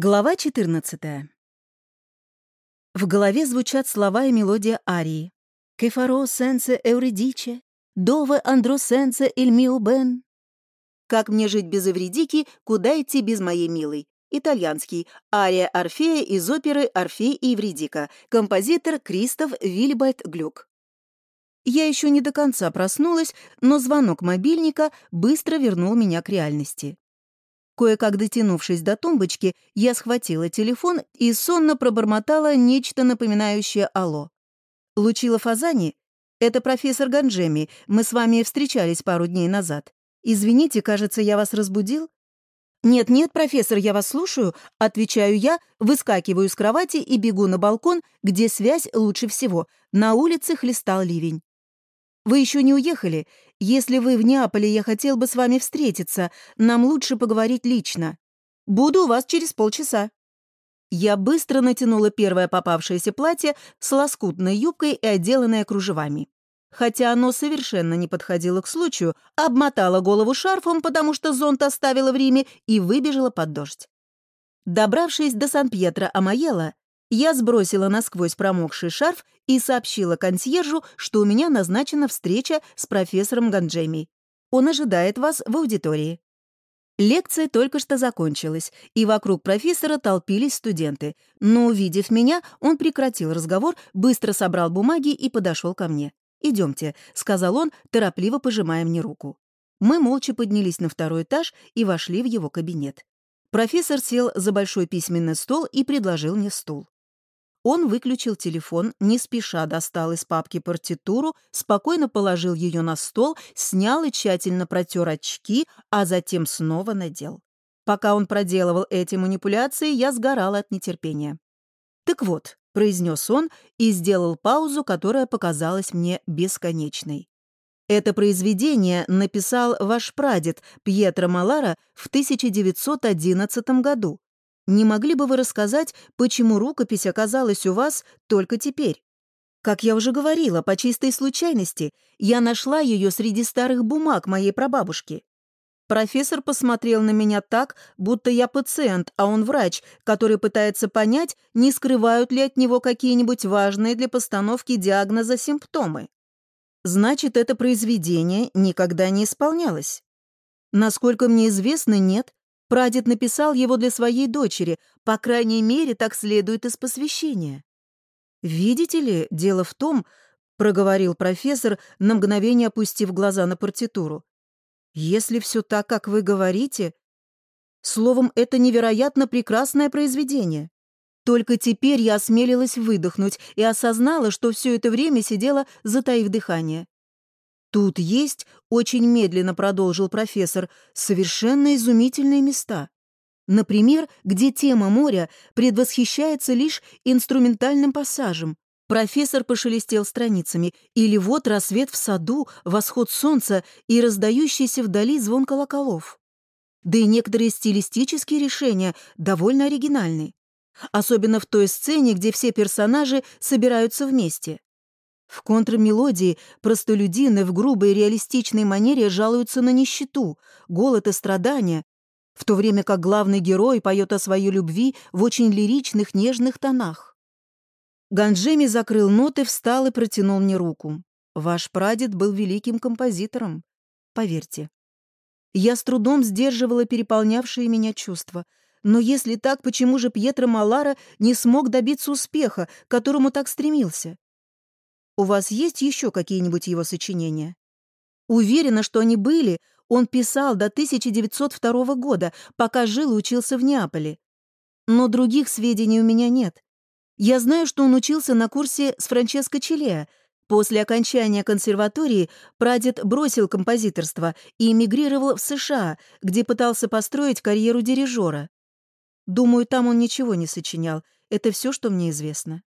Глава 14. В голове звучат слова и мелодия арии. «Кефаро сенсе эвредиче, дове андро сенсе мио бен». «Как мне жить без Эвредики, куда идти без моей милой?» Итальянский. Ария Орфея из оперы «Орфей и Эвредика». Композитор Кристоф Вильбайт Глюк. Я еще не до конца проснулась, но звонок мобильника быстро вернул меня к реальности. Кое-как дотянувшись до тумбочки, я схватила телефон и сонно пробормотала нечто напоминающее «Алло». «Лучила Фазани? Это профессор Ганджеми. Мы с вами встречались пару дней назад. Извините, кажется, я вас разбудил?» «Нет-нет, профессор, я вас слушаю», — отвечаю я, выскакиваю с кровати и бегу на балкон, где связь лучше всего. На улице хлестал ливень. «Вы еще не уехали? Если вы в Неаполе, я хотел бы с вами встретиться. Нам лучше поговорить лично. Буду у вас через полчаса». Я быстро натянула первое попавшееся платье с лоскутной юбкой и отделанное кружевами. Хотя оно совершенно не подходило к случаю, обмотала голову шарфом, потому что зонт оставила в Риме, и выбежала под дождь. Добравшись до Сан-Пьетро-Амаела, я сбросила насквозь промокший шарф и сообщила консьержу, что у меня назначена встреча с профессором Ганджеми. Он ожидает вас в аудитории. Лекция только что закончилась, и вокруг профессора толпились студенты. Но, увидев меня, он прекратил разговор, быстро собрал бумаги и подошел ко мне. «Идемте», — сказал он, торопливо пожимая мне руку. Мы молча поднялись на второй этаж и вошли в его кабинет. Профессор сел за большой письменный стол и предложил мне стул. Он выключил телефон, не спеша достал из папки партитуру, спокойно положил ее на стол, снял и тщательно протер очки, а затем снова надел. Пока он проделывал эти манипуляции, я сгорала от нетерпения. «Так вот», — произнес он и сделал паузу, которая показалась мне бесконечной. Это произведение написал ваш прадед Пьетро Малара в 1911 году. Не могли бы вы рассказать, почему рукопись оказалась у вас только теперь? Как я уже говорила, по чистой случайности, я нашла ее среди старых бумаг моей прабабушки. Профессор посмотрел на меня так, будто я пациент, а он врач, который пытается понять, не скрывают ли от него какие-нибудь важные для постановки диагноза симптомы. Значит, это произведение никогда не исполнялось. Насколько мне известно, нет, Прадед написал его для своей дочери, по крайней мере, так следует из посвящения. «Видите ли, дело в том, — проговорил профессор, на мгновение опустив глаза на партитуру, — если все так, как вы говорите, словом, это невероятно прекрасное произведение. Только теперь я осмелилась выдохнуть и осознала, что все это время сидела, затаив дыхание. «Тут есть, — очень медленно продолжил профессор, — совершенно изумительные места. Например, где тема моря предвосхищается лишь инструментальным пассажем. Профессор пошелестел страницами. Или вот рассвет в саду, восход солнца и раздающийся вдали звон колоколов. Да и некоторые стилистические решения довольно оригинальны. Особенно в той сцене, где все персонажи собираются вместе. В контрмелодии простолюдины в грубой реалистичной манере жалуются на нищету, голод и страдания, в то время как главный герой поет о своей любви в очень лиричных нежных тонах. Ганджеми закрыл ноты, встал и протянул мне руку. «Ваш прадед был великим композитором, поверьте». Я с трудом сдерживала переполнявшие меня чувства. Но если так, почему же Пьетро Малара не смог добиться успеха, к которому так стремился? У вас есть еще какие-нибудь его сочинения? Уверена, что они были. Он писал до 1902 года, пока жил и учился в Неаполе. Но других сведений у меня нет. Я знаю, что он учился на курсе с Франческо Челеа. После окончания консерватории прадед бросил композиторство и эмигрировал в США, где пытался построить карьеру дирижера. Думаю, там он ничего не сочинял. Это все, что мне известно.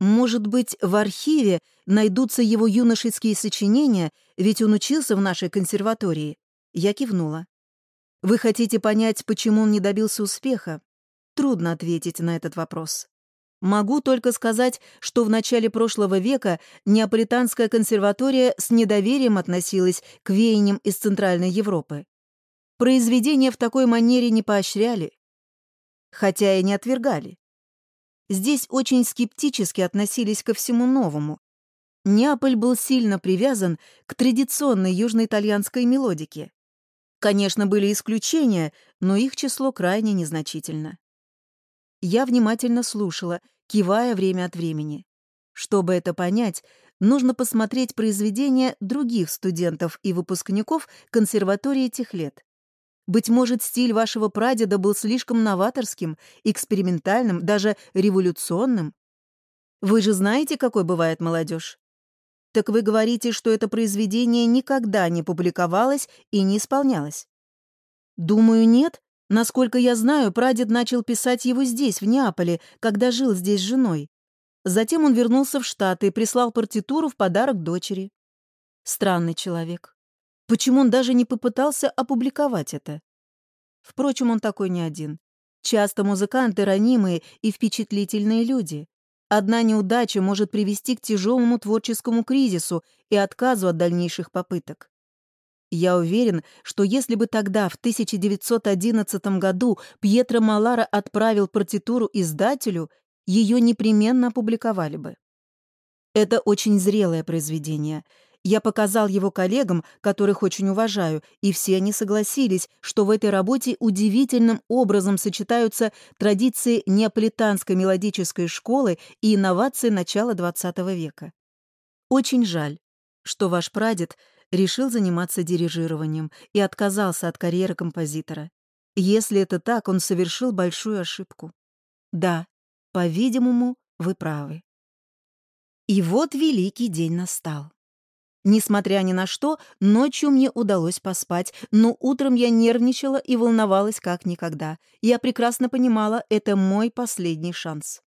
Может быть, в архиве найдутся его юношеские сочинения, ведь он учился в нашей консерватории. Я кивнула. Вы хотите понять, почему он не добился успеха? Трудно ответить на этот вопрос. Могу только сказать, что в начале прошлого века Неаполитанская консерватория с недоверием относилась к веяниям из Центральной Европы. Произведения в такой манере не поощряли. хотя и не отвергали. Здесь очень скептически относились ко всему новому. Неаполь был сильно привязан к традиционной южноитальянской мелодике. Конечно, были исключения, но их число крайне незначительно. Я внимательно слушала, кивая время от времени. Чтобы это понять, нужно посмотреть произведения других студентов и выпускников консерватории тех лет. Быть может, стиль вашего прадеда был слишком новаторским, экспериментальным, даже революционным? Вы же знаете, какой бывает молодежь? Так вы говорите, что это произведение никогда не публиковалось и не исполнялось? Думаю, нет. Насколько я знаю, прадед начал писать его здесь, в Неаполе, когда жил здесь с женой. Затем он вернулся в Штаты и прислал партитуру в подарок дочери. Странный человек. Почему он даже не попытался опубликовать это? Впрочем, он такой не один. Часто музыканты ранимые и впечатлительные люди. Одна неудача может привести к тяжелому творческому кризису и отказу от дальнейших попыток. Я уверен, что если бы тогда, в 1911 году, Пьетро Малара отправил партитуру издателю, ее непременно опубликовали бы. Это очень зрелое произведение. Я показал его коллегам, которых очень уважаю, и все они согласились, что в этой работе удивительным образом сочетаются традиции неаполитанской мелодической школы и инновации начала XX века. Очень жаль, что ваш прадед решил заниматься дирижированием и отказался от карьеры композитора. Если это так, он совершил большую ошибку. Да, по-видимому, вы правы. И вот великий день настал. Несмотря ни на что, ночью мне удалось поспать, но утром я нервничала и волновалась как никогда. Я прекрасно понимала, это мой последний шанс.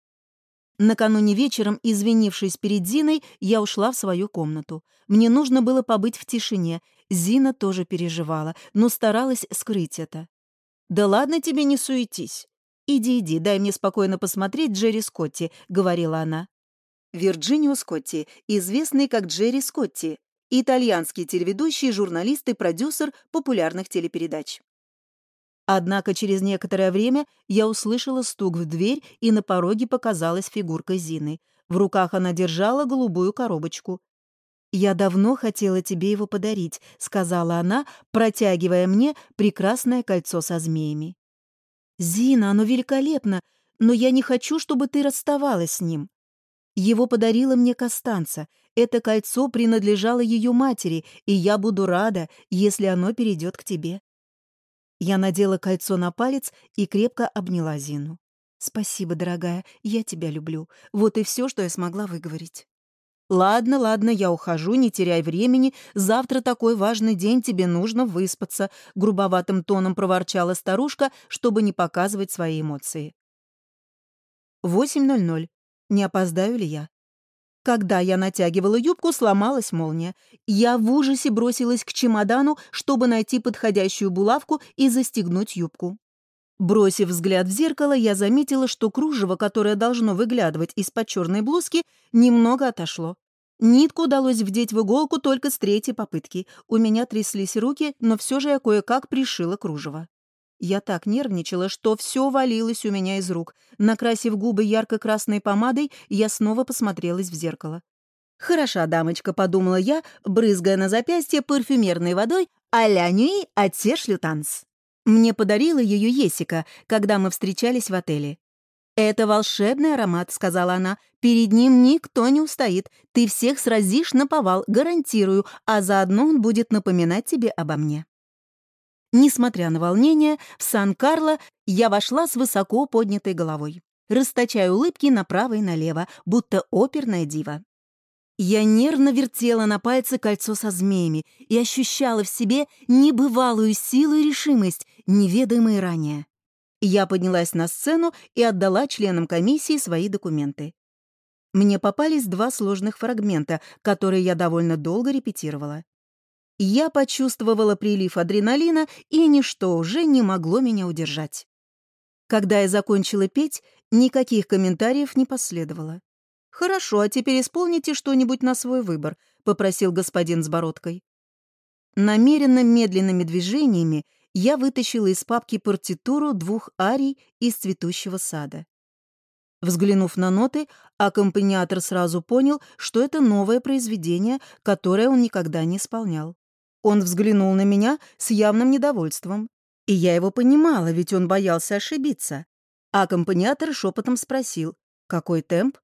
Накануне вечером, извинившись перед Зиной, я ушла в свою комнату. Мне нужно было побыть в тишине. Зина тоже переживала, но старалась скрыть это. «Да ладно тебе, не суетись. «Иди, иди, дай мне спокойно посмотреть Джерри Скотти», — говорила она. Вирджинио Скотти, известный как Джерри Скотти, итальянский телеведущий, журналист и продюсер популярных телепередач. Однако через некоторое время я услышала стук в дверь, и на пороге показалась фигурка Зины. В руках она держала голубую коробочку. «Я давно хотела тебе его подарить», — сказала она, протягивая мне прекрасное кольцо со змеями. «Зина, оно великолепно, но я не хочу, чтобы ты расставалась с ним. Его подарила мне Костанца. Это кольцо принадлежало ее матери, и я буду рада, если оно перейдет к тебе». Я надела кольцо на палец и крепко обняла Зину. «Спасибо, дорогая, я тебя люблю. Вот и все, что я смогла выговорить». «Ладно, ладно, я ухожу, не теряй времени. Завтра такой важный день, тебе нужно выспаться», — грубоватым тоном проворчала старушка, чтобы не показывать свои эмоции. 8.00. Не опоздаю ли я? Когда я натягивала юбку, сломалась молния. Я в ужасе бросилась к чемодану, чтобы найти подходящую булавку и застегнуть юбку. Бросив взгляд в зеркало, я заметила, что кружево, которое должно выглядывать из-под черной блузки, немного отошло. Нитку удалось вдеть в иголку только с третьей попытки. У меня тряслись руки, но все же я кое-как пришила кружево. Я так нервничала, что все валилось у меня из рук. Накрасив губы ярко-красной помадой, я снова посмотрелась в зеркало. «Хороша дамочка», — подумала я, брызгая на запястье парфюмерной водой «А-ля нюи от танц». Мне подарила ее Есика, когда мы встречались в отеле. «Это волшебный аромат», — сказала она. «Перед ним никто не устоит. Ты всех сразишь на повал, гарантирую, а заодно он будет напоминать тебе обо мне». Несмотря на волнение, в Сан-Карло я вошла с высоко поднятой головой, расточая улыбки направо и налево, будто оперная дива. Я нервно вертела на пальце кольцо со змеями и ощущала в себе небывалую силу и решимость, неведомые ранее. Я поднялась на сцену и отдала членам комиссии свои документы. Мне попались два сложных фрагмента, которые я довольно долго репетировала. Я почувствовала прилив адреналина, и ничто уже не могло меня удержать. Когда я закончила петь, никаких комментариев не последовало. «Хорошо, а теперь исполните что-нибудь на свой выбор», — попросил господин с бородкой. Намеренно медленными движениями я вытащила из папки партитуру двух арий из «Цветущего сада». Взглянув на ноты, аккомпаниатор сразу понял, что это новое произведение, которое он никогда не исполнял. Он взглянул на меня с явным недовольством. И я его понимала, ведь он боялся ошибиться. Аккомпаниатор шепотом спросил, какой темп?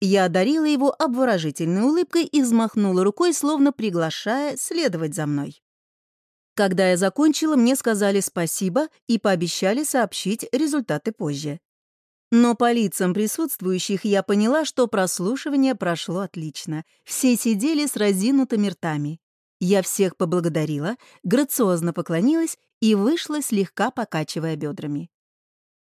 Я одарила его обворожительной улыбкой и взмахнула рукой, словно приглашая следовать за мной. Когда я закончила, мне сказали спасибо и пообещали сообщить результаты позже. Но по лицам присутствующих я поняла, что прослушивание прошло отлично. Все сидели с разинутыми ртами. Я всех поблагодарила, грациозно поклонилась и вышла, слегка покачивая бедрами.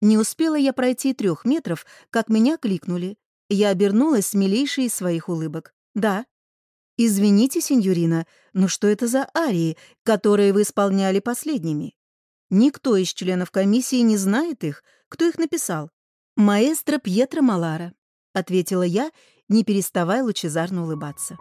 Не успела я пройти трех метров, как меня кликнули. Я обернулась с милейшей из своих улыбок. «Да». «Извините, сеньорина, но что это за арии, которые вы исполняли последними? Никто из членов комиссии не знает их, кто их написал. «Маэстро Пьетро Малара», — ответила я, не переставая лучезарно улыбаться.